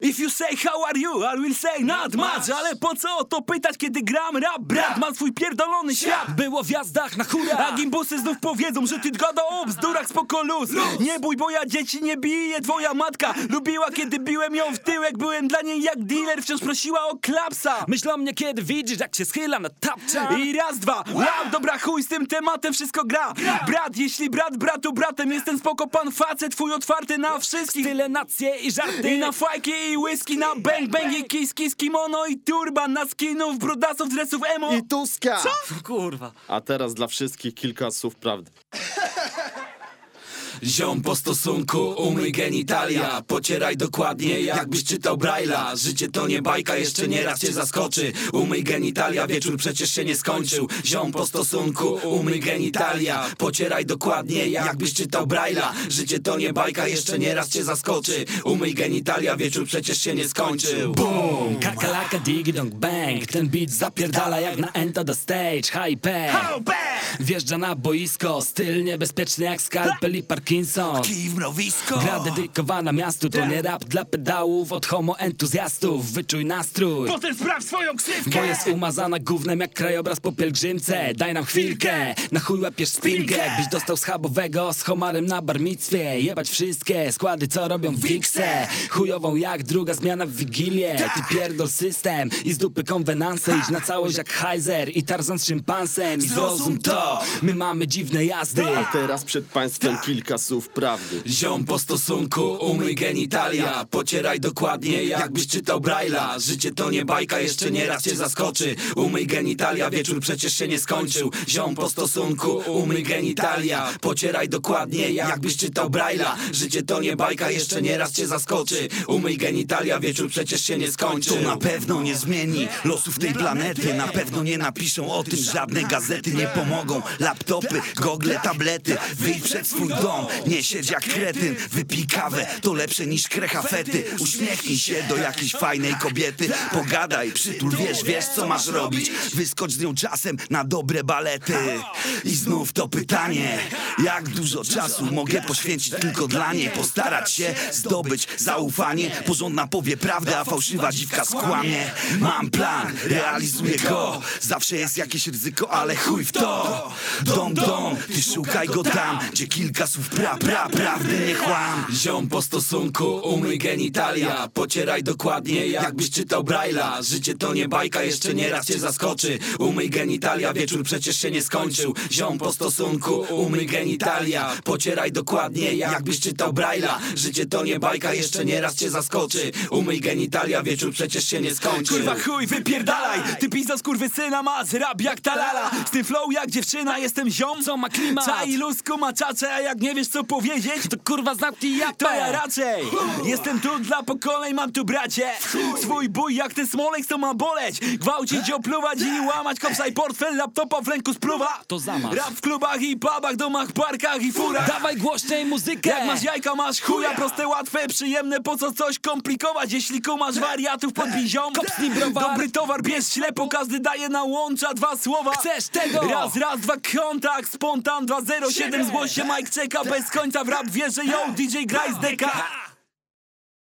If you say how are you, I will say not much. Ale po co o to pytać, kiedy gram rap? Brat ma swój pierdolony świat Było w jazdach na hura A gimbusy znów powiedzą, że ty gada o bzdurach spoko luz. Nie bój, bo ja dzieci nie biję Twoja matka lubiła, kiedy biłem ją w tyłek. Byłem dla niej jak dealer, wciąż prosiła o klapsa. Myśl o mnie, kiedy widzisz, jak się schyla na tapcza I raz, dwa, wow, dobra chuj, z tym tematem wszystko gra. Brat, jeśli brat bratu bratem Jestem spoko pan facet, twój otwarty na wszystkich. Tyle nacje i żarty. I na fajki i whisky, na bang bang i kiss kiss kimono i turban Na skinów, brudasów, dresów emo I Tuska! Kurwa A teraz dla wszystkich kilka słów prawdy. Ziom po stosunku, umyj genitalia. Pocieraj dokładnie, jakbyś czytał Braille'a. Życie to nie bajka, jeszcze nie raz cię zaskoczy. Umyj genitalia, wieczór przecież się nie skończył. Ziom po stosunku, umyj genitalia. Pocieraj dokładnie, jakbyś czytał Braille'a. Życie to nie bajka, jeszcze nie raz cię zaskoczy. Umyj genitalia, wieczór przecież się nie skończył. Boom! Kakalaka digi dong bang. Ten beat zapierdala jak na Enter the Stage. Hyper Wjeżdża na boisko Styl niebezpieczny jak skalpel i Parkinson Kij w mrowisko. Gra dedykowana miastu To nie rap dla pedałów Od homo entuzjastów. Wyczuj nastrój. Potem sprawdź swoją ksywkę. Bo jest umazana gównem jak krajobraz po pielgrzymce. Daj nam chwilkę, na chuj łapiesz spinkę Jakbyś dostał schabowego z homarem na barmictwie Jebać wszystkie składy co robią wikse Chujową jak druga zmiana w Wigilię. Ty pierdol system i z dupy konwenanse. Idź na całość jak Heiser i Tarzan z szympansem. I zrozum to, my mamy dziwne jazdy. A teraz przed państwem kilka słów prawdy. Ziom po stosunku, umyj genitalia. Pocieraj dokładnie, jakbyś czytał Braille'a. Życie to nie bajka, jeszcze nie raz cię zaskoczy. Umyj genitalia, wieczór przecież się nie skończył. Ziom po stosunku, umyj genitalia. Pocieraj dokładnie, jakbyś czytał Braille'a. Życie to nie bajka, jeszcze nie raz cię zaskoczy. Umyj genitalia, wieczór przecież się nie skończył. To na pewno nie zmieni losów tej planety. Na pewno nie napiszą o tym żadne gazety Nie pomogą. Laptopy, gogle, tablety. Wyjdź przed swój dom, nie siedź jak kretyn Wypij kawę, to lepsze niż krechafety. Uśmiechnij się do jakiejś fajnej kobiety. Pogadaj, przytul, wiesz, wiesz co masz robić. Wyskocz z nią czasem na dobre balety. I znów to pytanie. Jak dużo czasu mogę poświęcić tylko dla niej? Postarać się zdobyć zaufanie. Porządna powie prawdę, a fałszywa dziwka skłamie. Mam plan, realizuję go. Zawsze jest jakieś ryzyko, ale chuj w to. Dom, dom, ty szukaj go tam Gdzie kilka słów pra, pra, prawdy nie chłam Ziom po stosunku, umyj genitalia. Pocieraj dokładnie, jakbyś czytał Braille'a. Życie to nie bajka, jeszcze nie raz cię zaskoczy. Umyj genitalia, wieczór przecież się nie skończył. Ziom po stosunku, umyj genitalia. Pocieraj dokładnie, jakbyś czytał Braille'a. Życie to nie bajka, jeszcze nie raz cię zaskoczy. Umyj genitalia, wieczór przecież się nie skończył. Kurwa chuj, wypierdalaj! Ty pizza syna ma z rap jak talala. Z tym flow jak dziewczyna, jestem ziom. Co ma klimat? Czai lusku ma czacze, a jak nie wiesz co powiedzieć? To kurwa zamknij japę To ja raczej. Jestem tu dla pokoleń, mam tu bracie. Swój bój jak ten smolek, co ma boleć. Gwałcić, opluwać i łamać Kopsa i portfel, laptopa w ręku spluwa. To zamach. Rap w klubach i pubach, domach, parkach i furach. Dawaj głośniej muzykę. Jak masz jajka, masz chuja, proste, łatwe, przyjemne, po co coś komplikować? Jeśli kumasz wariatów pod Kopnij browar. dobry towar, bierz ślepo, każdy daje na łącza dwa słowa. Chcesz tego? Raz, raz, dwa, kontakt, spontan, 207, zgłoś się, Mike czeka, bez końca w rap wierzę, yo, DJ graj z deka.